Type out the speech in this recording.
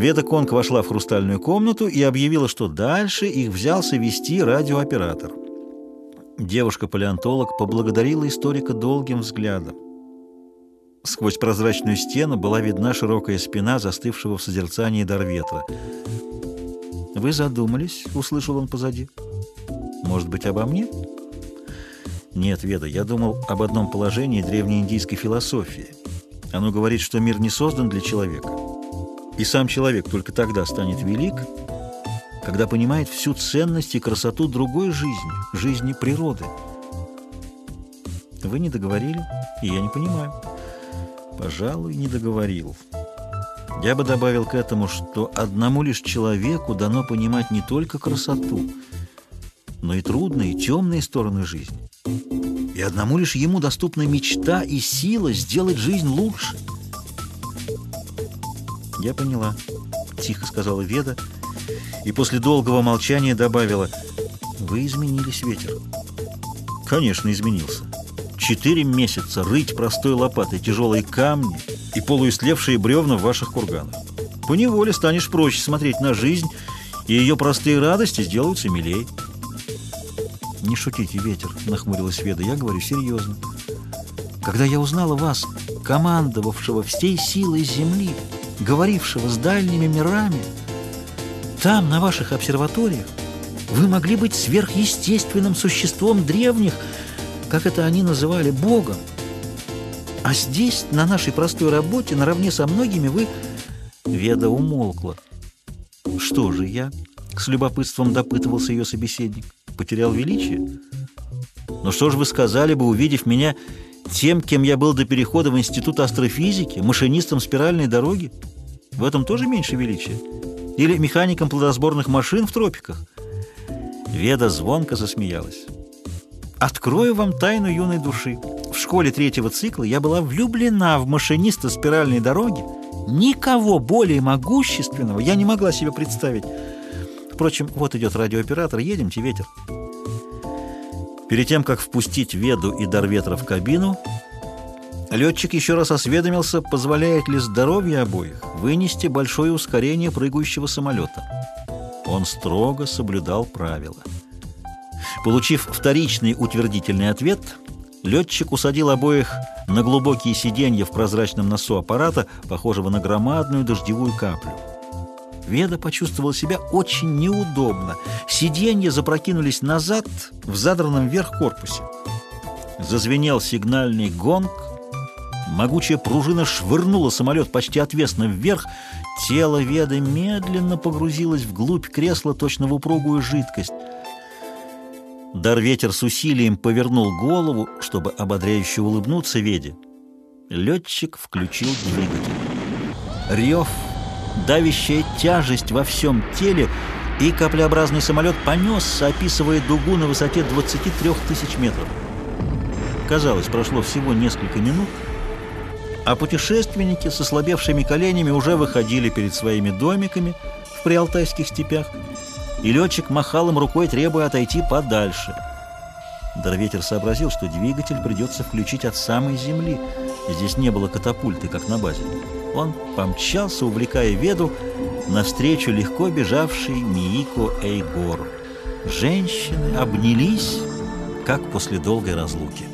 Веда Конг вошла в хрустальную комнату и объявила, что дальше их взялся вести радиооператор. Девушка-палеонтолог поблагодарила историка долгим взглядом. Сквозь прозрачную стену была видна широкая спина застывшего в созерцании Дарветра. «Вы задумались?» — услышал он позади. «Может быть, обо мне?» «Нет, Веда, я думал об одном положении древнеиндийской философии. Оно говорит, что мир не создан для человека, и сам человек только тогда станет велик, когда понимает всю ценность и красоту другой жизни, жизни природы. Вы не договорили, и я не понимаю. Пожалуй, не договорил. Я бы добавил к этому, что одному лишь человеку дано понимать не только красоту, но и трудные, темные стороны жизни. И одному лишь ему доступна мечта и сила сделать жизнь лучше. «Я поняла», — тихо сказала Веда, и после долгого молчания добавила, «Вы изменились, ветер». «Конечно, изменился. Четыре месяца рыть простой лопатой тяжелые камни и полуистлевшие бревна в ваших курганах. Поневоле станешь проще смотреть на жизнь, и ее простые радости сделаются милей». «Не шутите, ветер», — нахмурилась Веда, — «я говорю серьезно. Когда я узнала вас, командовавшего всей силой земли, говорившего с дальними мирами, там, на ваших обсерваториях, вы могли быть сверхъестественным существом древних, как это они называли, Богом. А здесь, на нашей простой работе, наравне со многими, вы... Веда умолкла. Что же я? С любопытством допытывался ее собеседник. Потерял величие? Но что же вы сказали бы, увидев меня тем, кем я был до перехода в Институт астрофизики, машинистом спиральной дороги? В этом тоже меньше величия? Или механиком плодосборных машин в тропиках? Веда звонко засмеялась. Открою вам тайну юной души. В школе третьего цикла я была влюблена в машиниста спиральной дороги. Никого более могущественного я не могла себе представить. Впрочем, вот идет радиооператор. Едемте, ветер. Перед тем, как впустить Веду и Дарветра в кабину, Летчик еще раз осведомился, позволяет ли здоровье обоих вынести большое ускорение прыгающего самолета. Он строго соблюдал правила. Получив вторичный утвердительный ответ, летчик усадил обоих на глубокие сиденья в прозрачном носу аппарата, похожего на громадную дождевую каплю. Веда почувствовала себя очень неудобно. Сиденья запрокинулись назад в задранном вверх корпусе. Зазвенел сигнальный гонг, Могучая пружина швырнула самолет почти отвесно вверх. Тело Веды медленно погрузилось вглубь кресла, точно в упругую жидкость. Дарветер с усилием повернул голову, чтобы ободряюще улыбнуться Веде. Летчик включил двигатель. Рев, давящая тяжесть во всем теле, и каплеобразный самолет понесся, описывая дугу на высоте 23 тысяч метров. Казалось, прошло всего несколько минут, а путешественники с ослабевшими коленями уже выходили перед своими домиками в приалтайских степях, и летчик махал им рукой, требуя отойти подальше. Дарветер сообразил, что двигатель придется включить от самой земли. Здесь не было катапульты, как на базе. Он помчался, увлекая Веду, навстречу легко бежавшей Миико Эйгору. Женщины обнялись, как после долгой разлуки.